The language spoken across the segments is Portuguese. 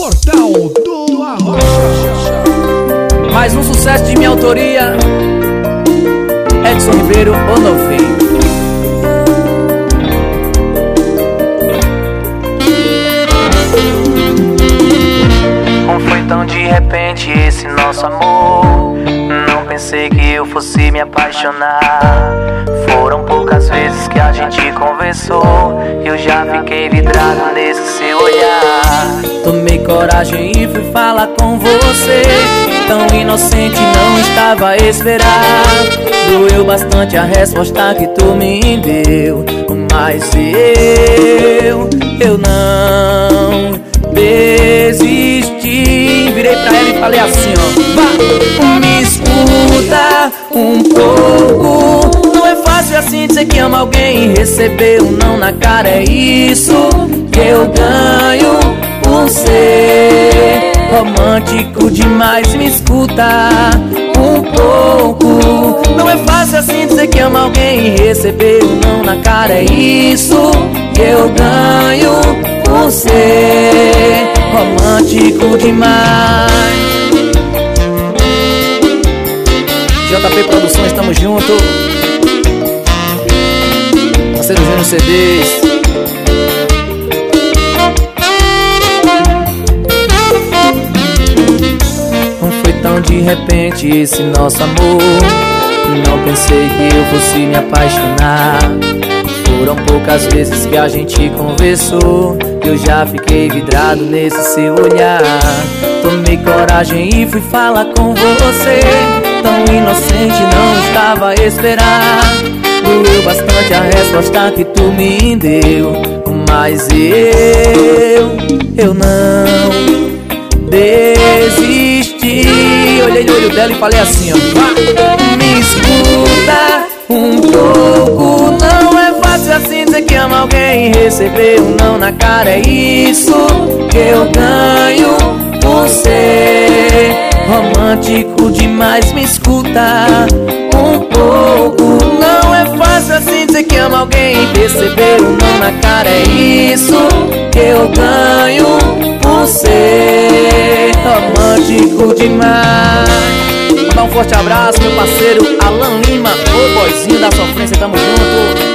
Portal do Arrocha. Mais um sucesso de minha autoria. Edson Ribeiro, o novinho. Como foi tão de repente esse nosso amor? Não pensei que eu fosse me apaixonar. Foram poucas vezes que a gente conversou. Eu já fiquei vidrado nesse seu olhar. Tomei coragem e fui falar com você. Tão inocente, não estava a esperar. Doeu bastante a resposta que tu me deu. Mas eu, eu não desisti. Virei pra ela e falei assim: ó, vá, me escuta um pouco. Alguém e receber um não na cara. É isso que eu ganho por ser romântico demais. Me escuta um pouco. Não é fácil assim dizer que ama alguém e receber um não na cara. É isso que eu ganho por ser romântico demais. JP Produções, tamo junto. CDs. Não foi tão de repente esse nosso amor. Não pensei que eu fosse me apaixonar. Foram poucas vezes que a gente conversou. Eu já fiquei vidrado nesse seu olhar. Tomei coragem e fui falar com você. Tão inocente, não estava a esperar. Doeu bastante a resposta que tu me deu. Mas eu, eu não desisti. Olhei no olho dela e falei assim: ó, "Vá, me escuta um pouco. Não é fácil assim dizer que ama alguém e receber um não na cara. É isso que eu ganho por ser romântico demais. Me escuta dizer que ama alguém e receber um não na cara. É isso que eu ganho por ser romântico demais. Mandar um forte abraço, meu parceiro Alan Lima, o boizinho da sofrência, tamo junto.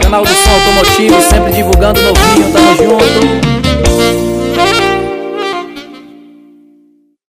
Canal do Som Automotivo, sempre divulgando novinho, tamo junto.